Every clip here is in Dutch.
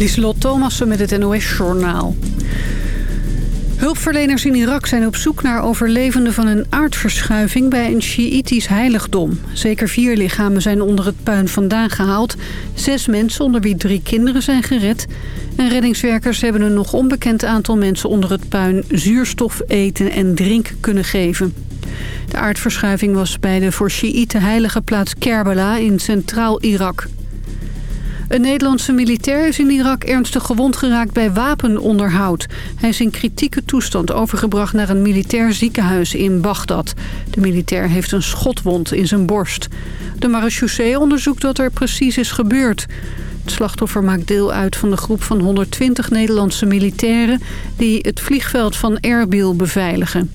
Lieselot Thomassen met het NOS-journaal. Hulpverleners in Irak zijn op zoek naar overlevenden van een aardverschuiving bij een Sjiïtisch heiligdom. Zeker vier lichamen zijn onder het puin vandaan gehaald. Zes mensen, onder wie drie kinderen, zijn gered. En reddingswerkers hebben een nog onbekend aantal mensen onder het puin zuurstof eten en drinken kunnen geven. De aardverschuiving was bij de voor Sjiïten heilige plaats Kerbala in centraal Irak. Een Nederlandse militair is in Irak ernstig gewond geraakt bij wapenonderhoud. Hij is in kritieke toestand overgebracht naar een militair ziekenhuis in Bagdad. De militair heeft een schotwond in zijn borst. De marechaussee onderzoekt wat er precies is gebeurd. Het slachtoffer maakt deel uit van de groep van 120 Nederlandse militairen... die het vliegveld van Erbil beveiligen.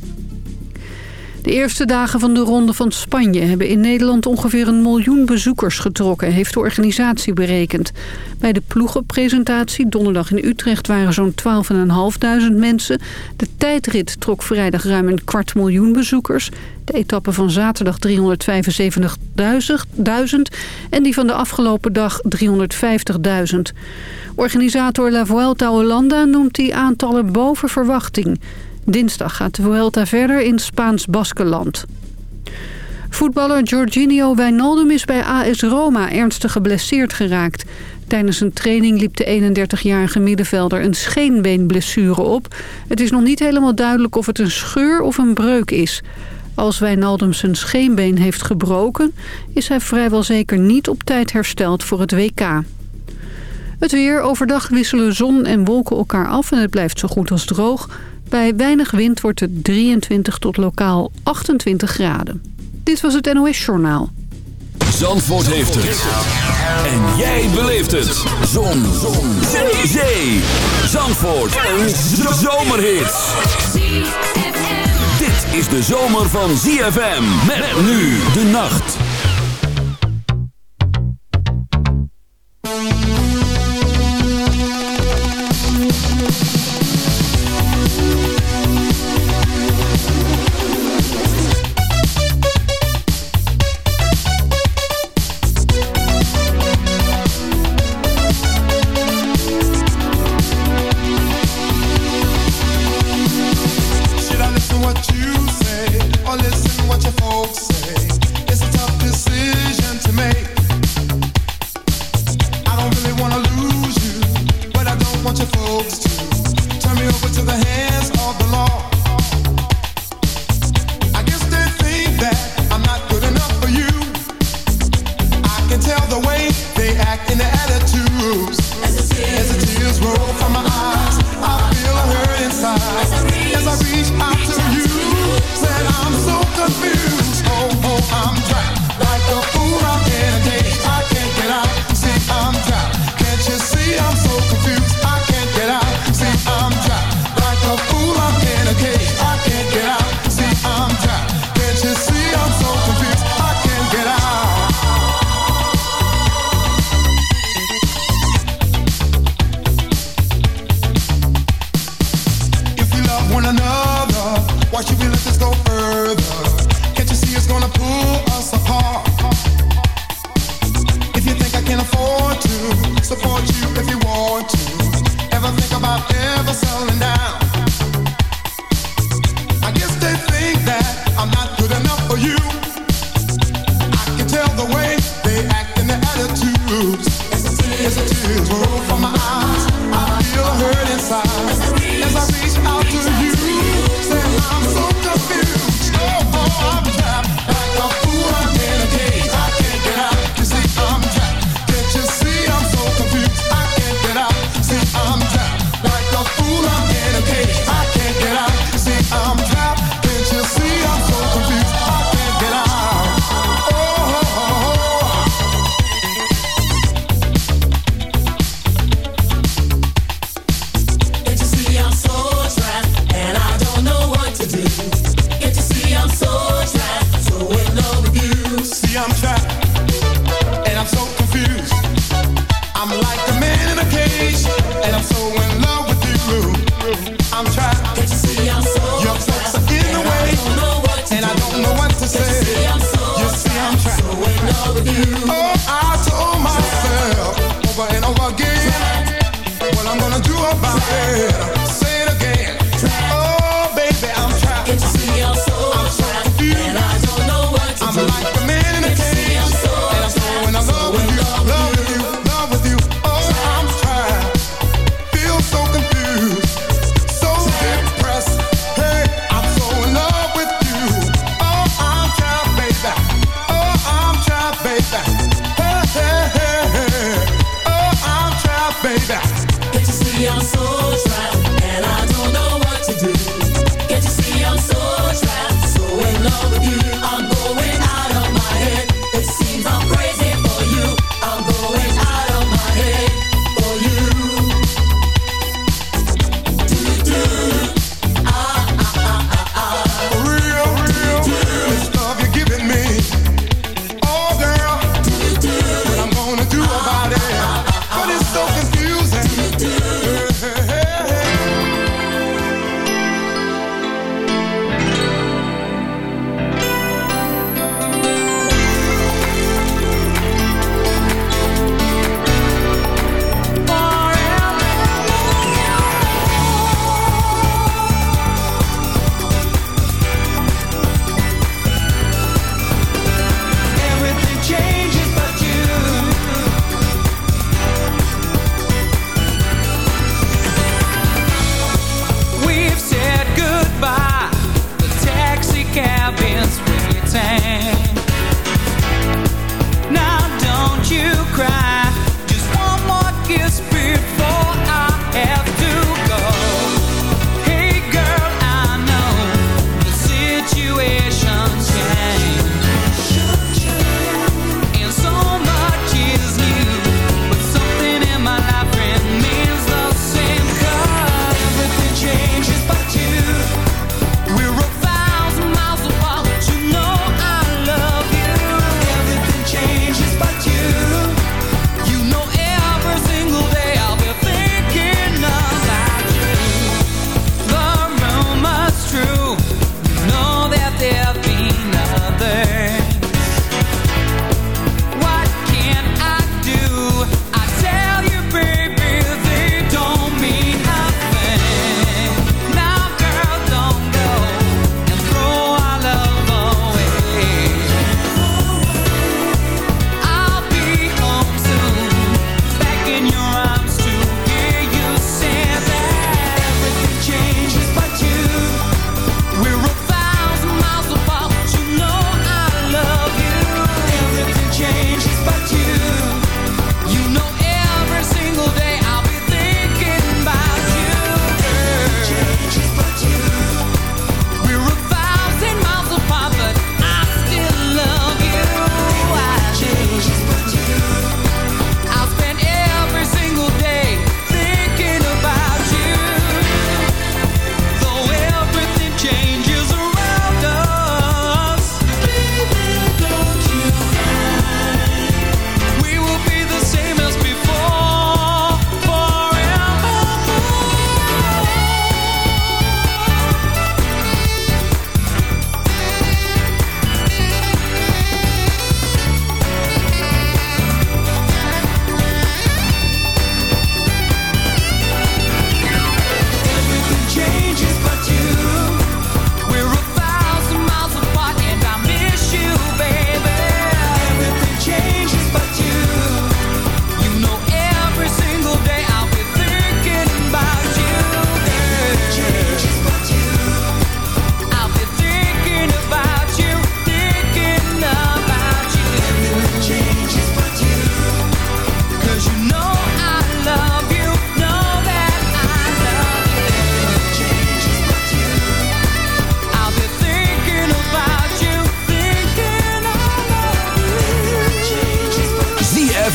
De eerste dagen van de Ronde van Spanje hebben in Nederland ongeveer een miljoen bezoekers getrokken, heeft de organisatie berekend. Bij de ploegenpresentatie donderdag in Utrecht waren zo'n 12.500 mensen. De tijdrit trok vrijdag ruim een kwart miljoen bezoekers. De etappe van zaterdag 375.000 en die van de afgelopen dag 350.000. Organisator La Vuelta Holanda noemt die aantallen boven verwachting. Dinsdag gaat de Vuelta verder in Spaans-Baskeland. Voetballer Jorginho Wijnaldum is bij AS Roma ernstig geblesseerd geraakt. Tijdens een training liep de 31-jarige middenvelder een scheenbeenblessure op. Het is nog niet helemaal duidelijk of het een scheur of een breuk is. Als Wijnaldum zijn scheenbeen heeft gebroken... is hij vrijwel zeker niet op tijd hersteld voor het WK. Het weer. Overdag wisselen zon en wolken elkaar af en het blijft zo goed als droog. Bij weinig wind wordt het 23 tot lokaal 28 graden. Dit was het NOS Journaal. Zandvoort heeft het. En jij beleeft het. Zon. Zon. Zee. Zee. Zandvoort. Een zomerhit. Dit is de zomer van ZFM. Met nu de nacht.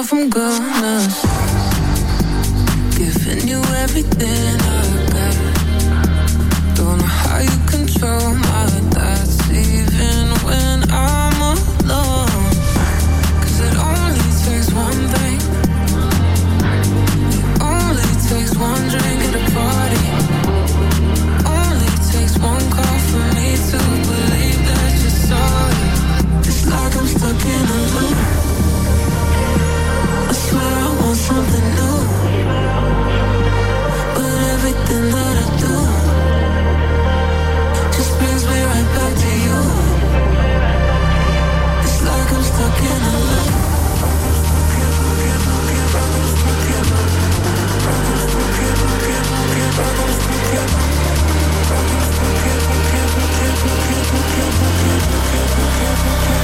myself, I'm gonna giving you everything I got. Don't know how you control my thoughts, even.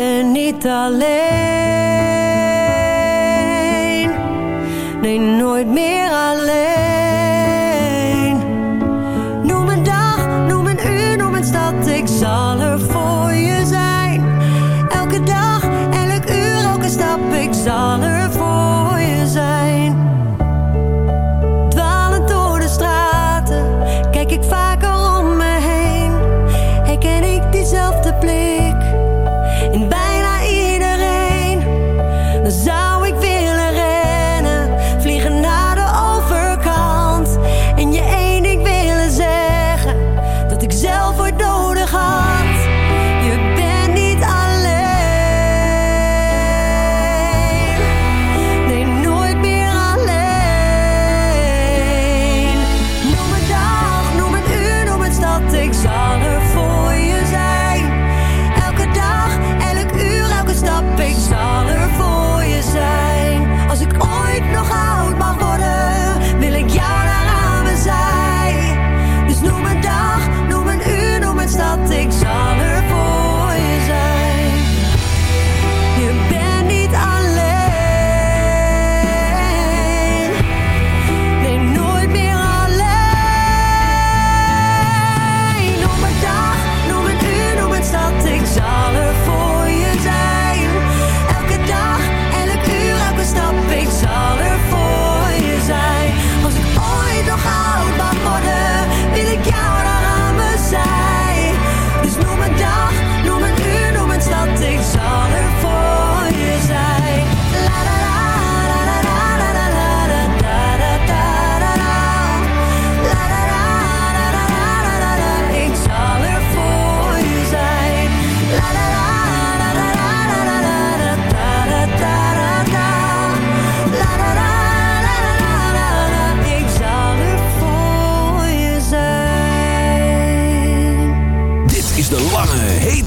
ben niet alleen. Nee, nooit meer alleen.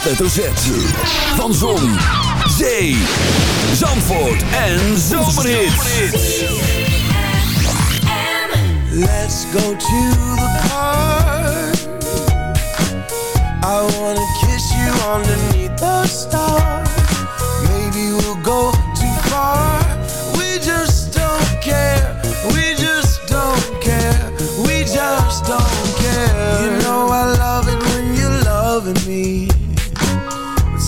hoofdletter Z. Van Zon, Zee, Zandvoort en Zomerhits. Let's go to the park. I wanna kiss you underneath the stars.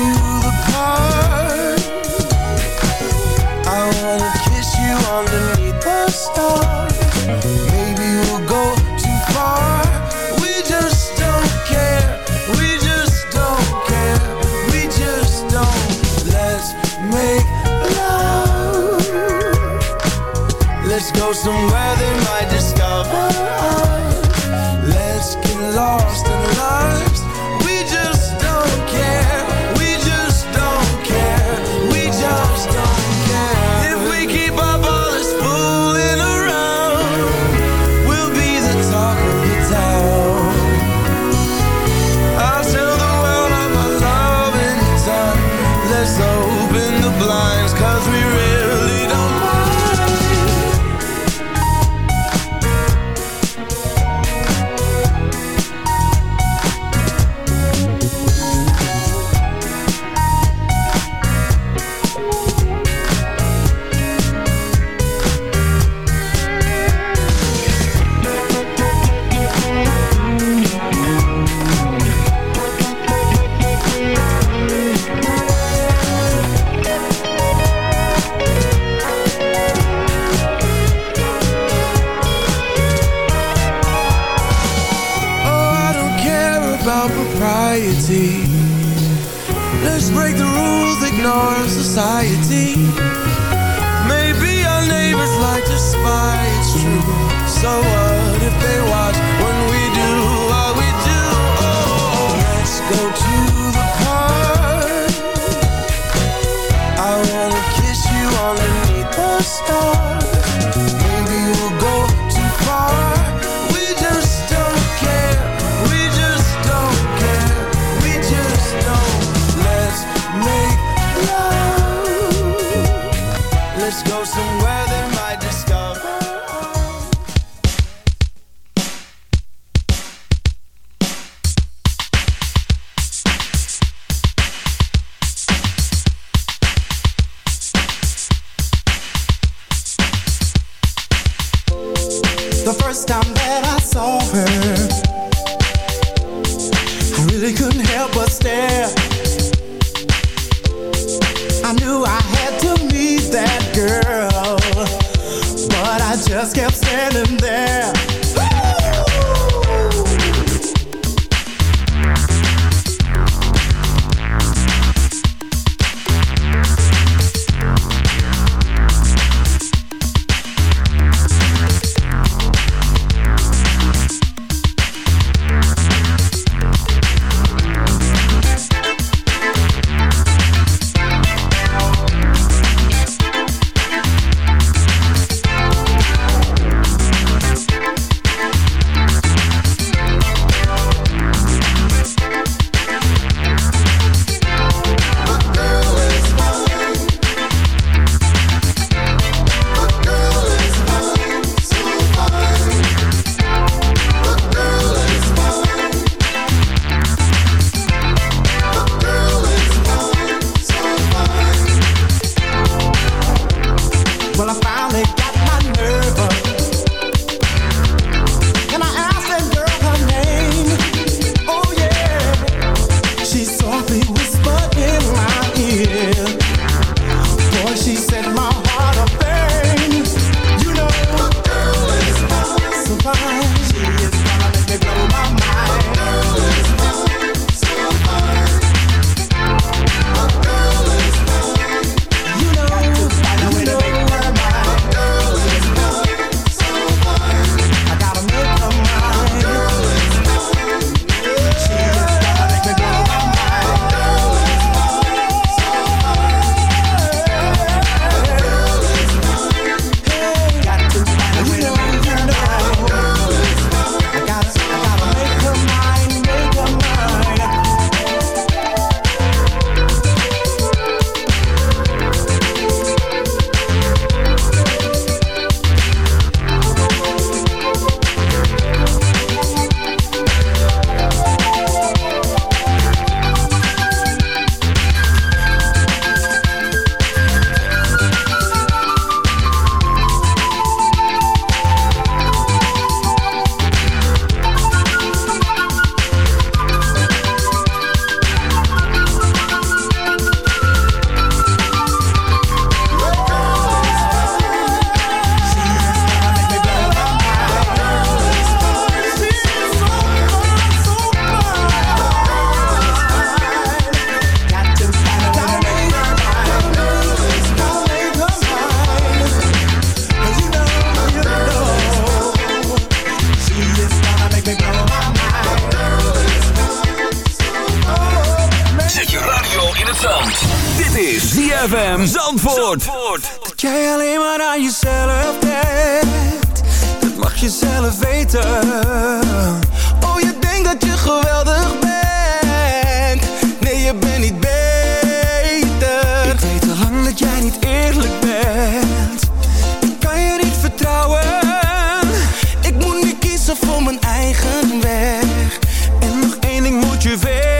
you. ZFM Zandvoort. Dat jij alleen maar aan jezelf denkt. Dat mag je zelf weten. Oh, je denkt dat je geweldig bent. Nee, je bent niet beter. Ik weet al lang dat jij niet eerlijk bent. Ik kan je niet vertrouwen. Ik moet nu kiezen voor mijn eigen weg. En nog één ding moet je weten.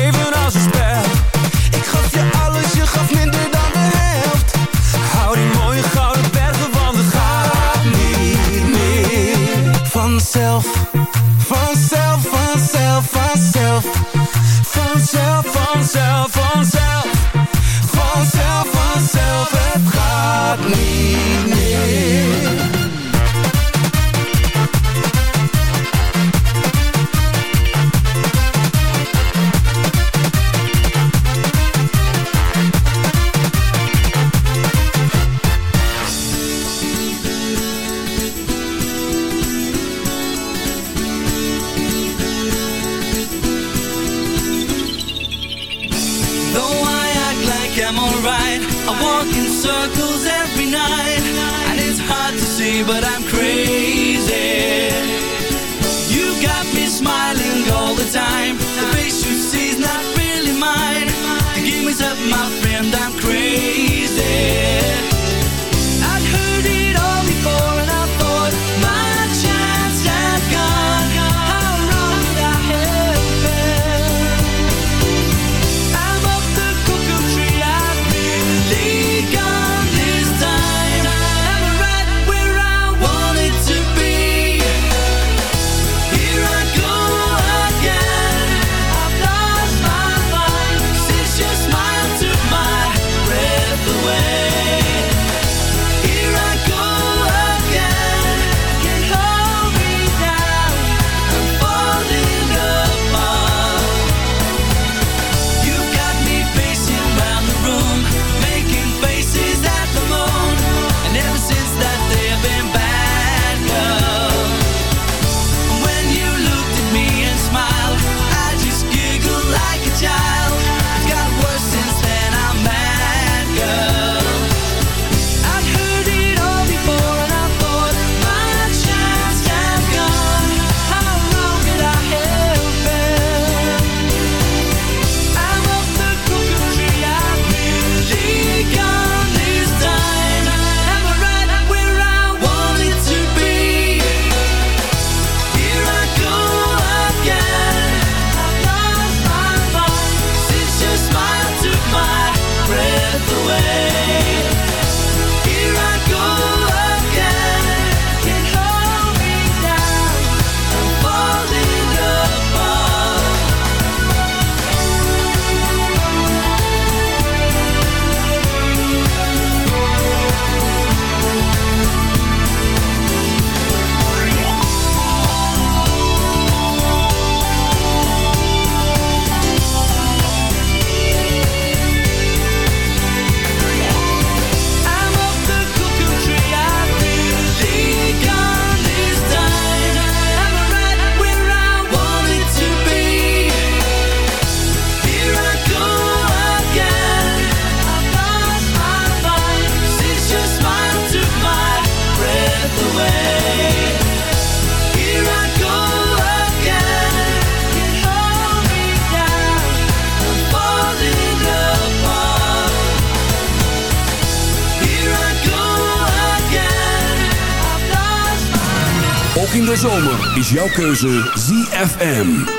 jouw ZFM.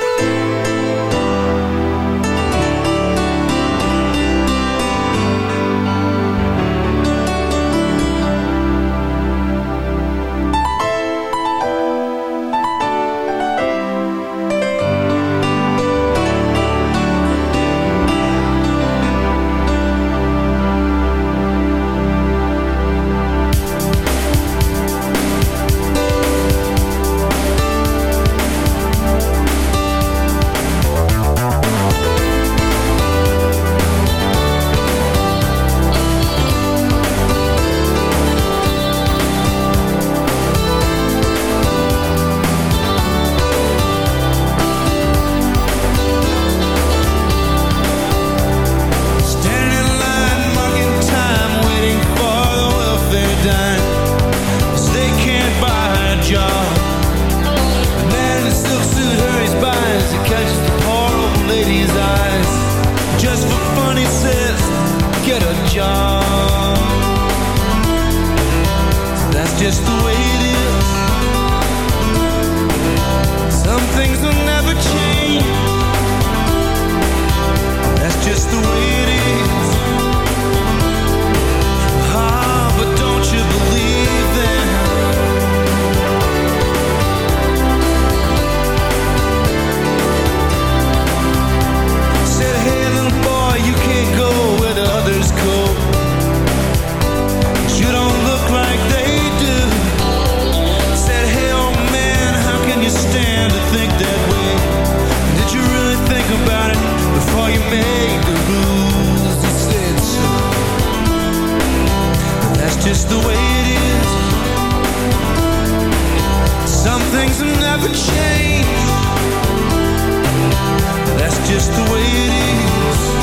things have never changed. That's just the way it is.